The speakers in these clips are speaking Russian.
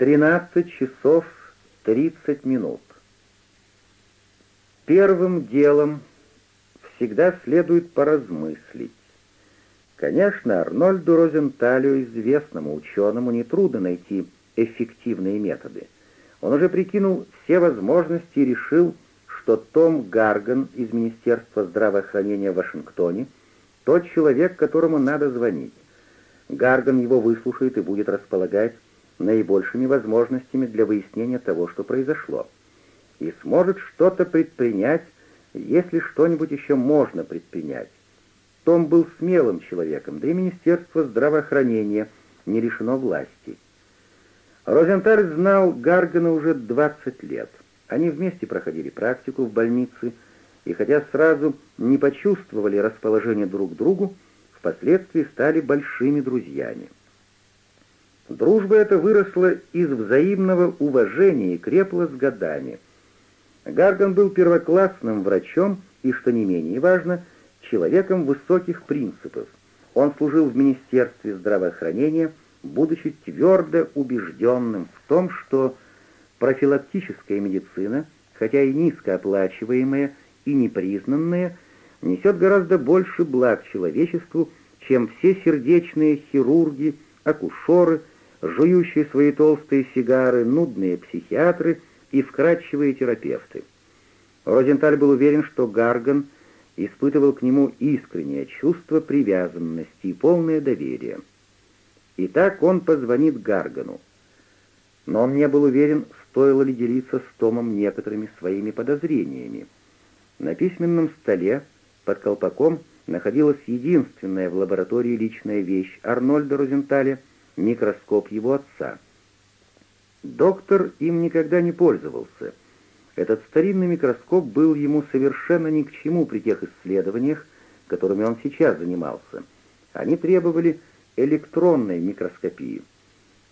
13 часов 30 минут. Первым делом всегда следует поразмыслить. Конечно, Арнольду Розенталю, известному ученому, нетрудно найти эффективные методы. Он уже прикинул все возможности и решил, что Том Гарган из Министерства здравоохранения в Вашингтоне тот человек, которому надо звонить. Гарган его выслушает и будет располагать наибольшими возможностями для выяснения того, что произошло, и сможет что-то предпринять, если что-нибудь еще можно предпринять. Том был смелым человеком, да и Министерство здравоохранения не лишено власти. Розенталь знал Гаргана уже 20 лет. Они вместе проходили практику в больнице, и хотя сразу не почувствовали расположение друг к другу, впоследствии стали большими друзьями. Дружба эта выросла из взаимного уважения и крепла с годами. Гарган был первоклассным врачом и, что не менее важно, человеком высоких принципов. Он служил в Министерстве здравоохранения, будучи твердо убежденным в том, что профилактическая медицина, хотя и низкооплачиваемая и непризнанная, несет гораздо больше благ человечеству, чем все сердечные хирурги, акушеры, жующие свои толстые сигары, нудные психиатры и вкрадчивые терапевты. Розенталь был уверен, что Гарган испытывал к нему искреннее чувство привязанности и полное доверие. И так он позвонит Гаргану. Но он не был уверен, стоило ли делиться с Томом некоторыми своими подозрениями. На письменном столе под колпаком находилась единственная в лаборатории личная вещь Арнольда Розенталя — микроскоп его отца. Доктор им никогда не пользовался. Этот старинный микроскоп был ему совершенно ни к чему при тех исследованиях, которыми он сейчас занимался. Они требовали электронной микроскопии.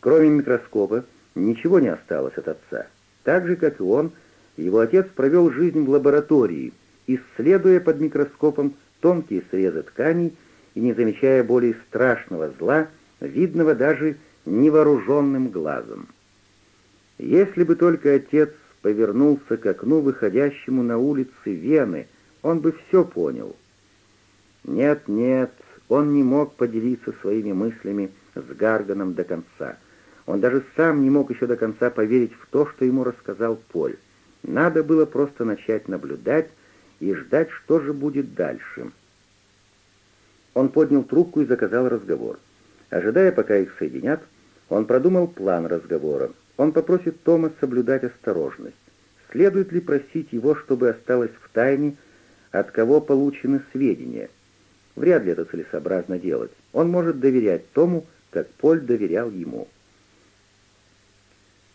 Кроме микроскопа ничего не осталось от отца. Так же, как и он, его отец провел жизнь в лаборатории, исследуя под микроскопом тонкие срезы тканей и не замечая более страшного зла, видного даже невооруженным глазом. Если бы только отец повернулся к окну, выходящему на улицы Вены, он бы все понял. Нет, нет, он не мог поделиться своими мыслями с Гарганом до конца. Он даже сам не мог еще до конца поверить в то, что ему рассказал Поль. Надо было просто начать наблюдать и ждать, что же будет дальше. Он поднял трубку и заказал разговор. Ожидая, пока их соединят, он продумал план разговора. Он попросит Тома соблюдать осторожность. Следует ли просить его, чтобы осталось в тайне, от кого получены сведения? Вряд ли это целесообразно делать. Он может доверять Тому, как Поль доверял ему.